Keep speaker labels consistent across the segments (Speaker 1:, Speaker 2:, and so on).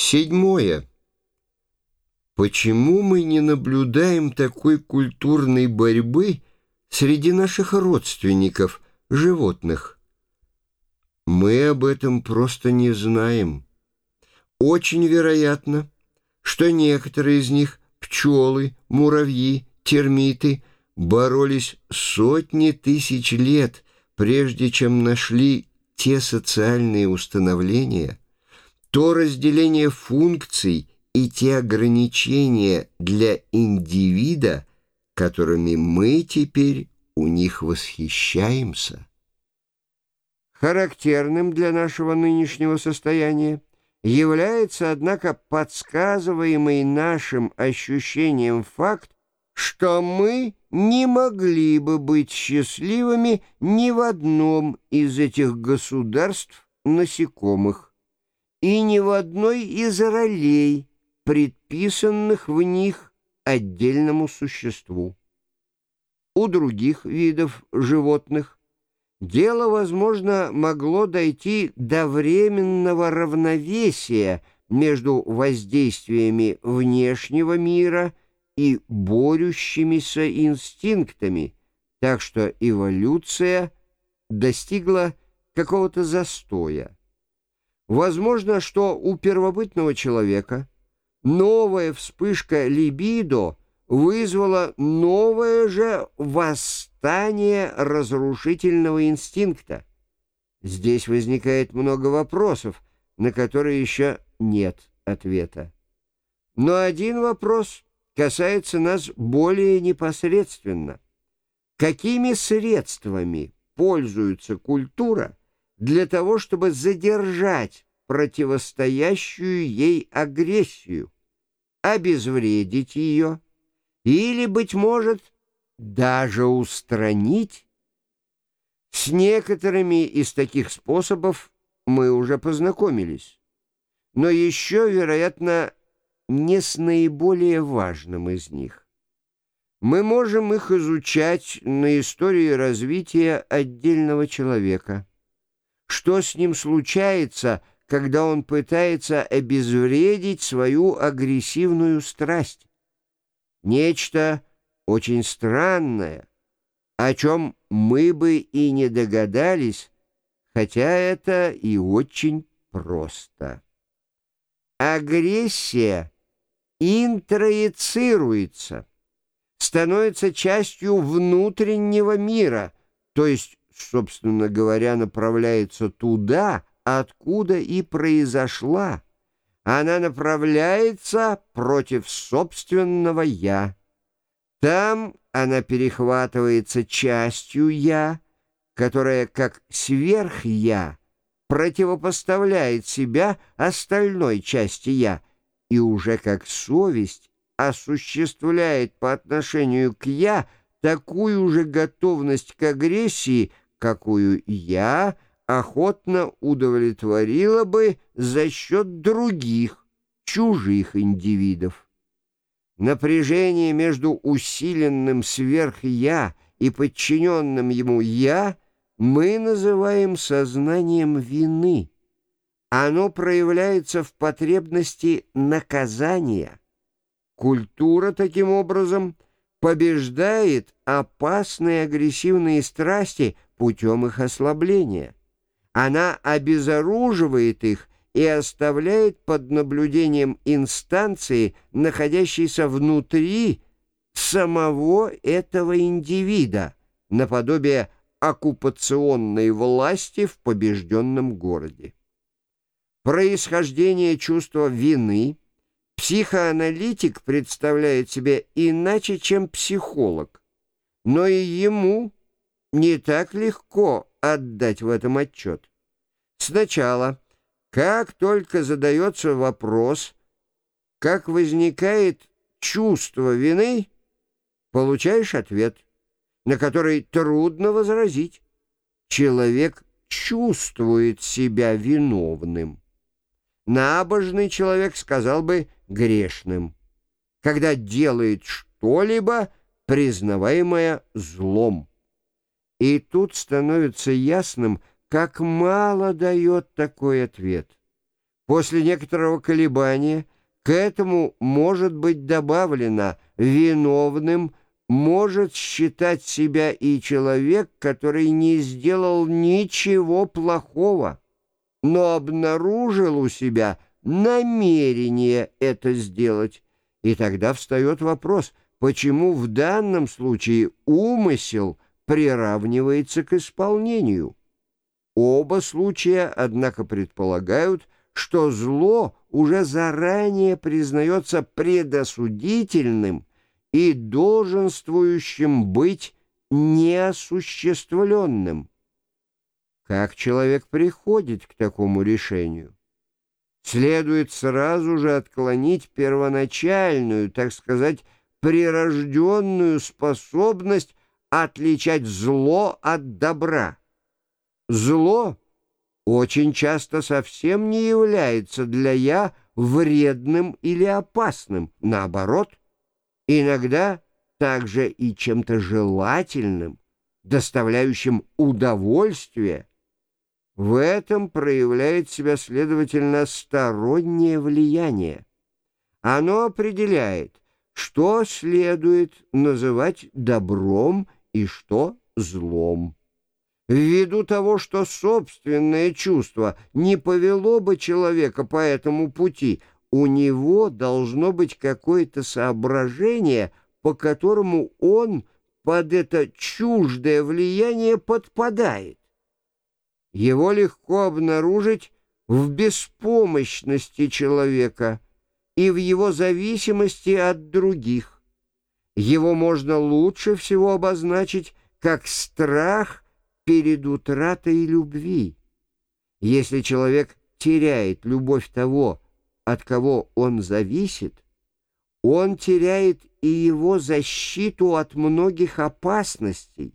Speaker 1: Седьмое. Почему мы не наблюдаем такой культурной борьбы среди наших родственников, животных? Мы об этом просто не знаем. Очень вероятно, что некоторые из них, пчелы, муравьи, термиты, боролись сотни тысяч лет, прежде чем нашли те социальные установления, то разделение функций и те ограничения для индивида, которыми мы теперь у них восхищаемся.
Speaker 2: Характерным для нашего нынешнего состояния является, однако, подсказываемый нашим ощущением факт, что мы не могли бы быть счастливыми ни в одном из этих государств насекомых и ни в одной из ролей, предписанных в них отдельному существу. У других видов животных дело, возможно, могло дойти до временного равновесия между воздействиями внешнего мира и борющимися инстинктами, так что эволюция достигла какого-то застоя. Возможно, что у первобытного человека новая вспышка либидо вызвала новое же восстание разрушительного инстинкта. Здесь возникает много вопросов, на которые еще нет ответа. Но один вопрос касается нас более непосредственно. Какими средствами пользуется культура для того, чтобы задержать противостоящую ей агрессию, обезвредить ее или, быть может, даже устранить? С некоторыми из таких способов мы уже познакомились, но еще, вероятно, не с наиболее важным из них. Мы можем их изучать на истории развития отдельного человека. Что с ним случается, когда он пытается обезвредить свою агрессивную страсть? Нечто очень странное, о чем мы бы и не догадались, хотя это и очень просто. Агрессия — интроицируется, становится частью внутреннего мира, то есть, собственно говоря, направляется туда, откуда и произошла. Она направляется против собственного «я». Там она перехватывается частью «я», которая, как сверх-я, противопоставляет себя остальной части «я», и уже как совесть осуществляет по отношению к «я» такую же готовность к агрессии, какую «я» охотно удовлетворила бы за счет других, чужих индивидов. Напряжение между усиленным сверх-я и подчиненным ему «я» мы называем сознанием вины – оно проявляется в потребности наказания. Культура, таким образом, побеждает опасные агрессивные страсти путем их ослабления. Она обезоруживает их и оставляет под наблюдением инстанции, находящейся внутри самого этого индивида, наподобие оккупационной власти в побежденном городе происхождение чувства вины психоаналитик представляет себе иначе, чем психолог, но и ему не так легко отдать в этом отчет. Сначала, как только задается вопрос, как возникает чувство вины, получаешь ответ, на который трудно возразить. Человек чувствует себя виновным набожный человек сказал бы грешным, когда делает что-либо, признаваемое злом. И тут становится ясным, как мало дает такой ответ. После некоторого колебания к этому может быть добавлено виновным может считать себя и человек, который не сделал ничего плохого, но обнаружил у себя намерение это сделать. И тогда встает вопрос, почему в данном случае умысел приравнивается к исполнению. Оба случая, однако, предполагают, что зло уже заранее признается предосудительным и долженствующим быть неосуществленным. Как человек приходит к такому решению? Следует сразу же отклонить первоначальную, так сказать, прирожденную способность отличать зло от добра. Зло очень часто совсем не является для «я» вредным или опасным, наоборот, иногда также и чем-то желательным, доставляющим удовольствие. В этом проявляет себя, следовательно, стороннее влияние. Оно определяет, что следует называть добром и что злом. Ввиду того, что собственное чувство не повело бы человека по этому пути, у него должно быть какое-то соображение, по которому он под это чуждое влияние подпадает. Его легко обнаружить в беспомощности человека – и в его зависимости от других. Его можно лучше всего обозначить как страх перед утратой любви. Если человек теряет любовь того, от кого он зависит, он теряет и его защиту от многих опасностей,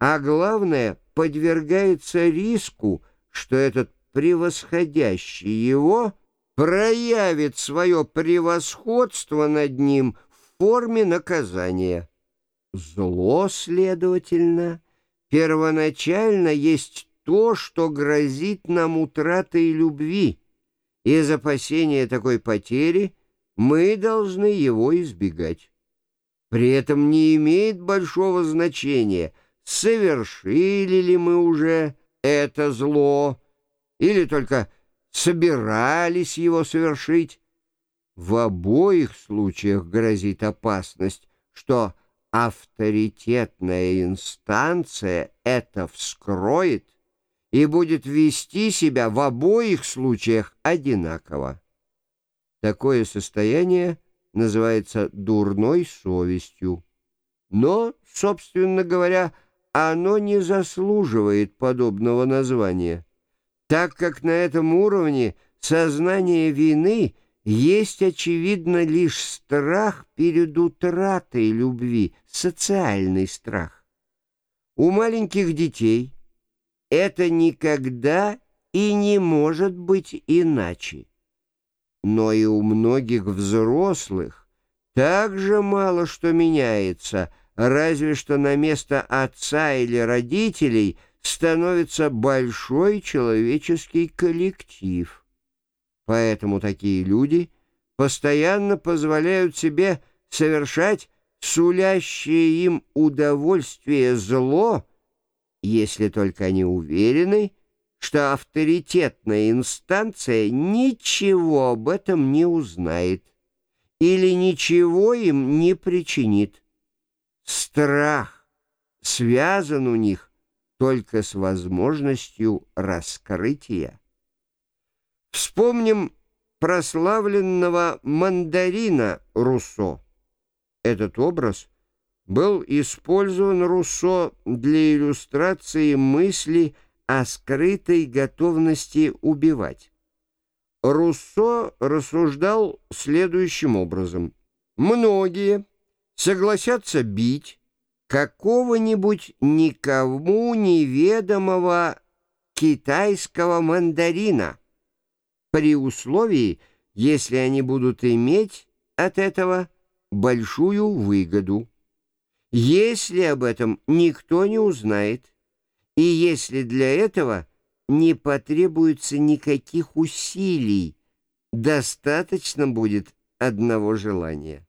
Speaker 2: а главное, подвергается риску, что этот превосходящий его проявит свое превосходство над ним форме наказания. Зло, следовательно, первоначально есть то, что грозит нам утратой любви. Из опасения такой потери мы должны его избегать. При этом не имеет большого значения, совершили ли мы уже это зло, или только собирались его совершить. В обоих случаях грозит опасность, что авторитетная инстанция это вскроет и будет вести себя в обоих случаях одинаково. Такое состояние называется дурной совестью. Но, собственно говоря, оно не заслуживает подобного названия так как на этом уровне сознание вины есть, очевидно, лишь страх перед утратой любви, социальный страх. У маленьких детей это никогда и не может быть иначе. Но и у многих взрослых также мало что меняется, разве что на место отца или родителей – становится большой человеческий коллектив. Поэтому такие люди постоянно позволяют себе совершать сулящее им удовольствие зло, если только они уверены, что авторитетная инстанция ничего об этом не узнает или ничего им не причинит. Страх связан у них только с возможностью раскрытия. Вспомним прославленного мандарина Руссо. Этот образ был использован Руссо для иллюстрации мысли о скрытой готовности убивать. Руссо рассуждал следующим образом. «Многие согласятся бить, какого-нибудь никому неведомого китайского мандарина, при условии, если они будут иметь от этого большую выгоду. Если об этом никто не узнает, и если для этого не потребуется никаких усилий, достаточно будет одного желания.